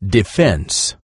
defense.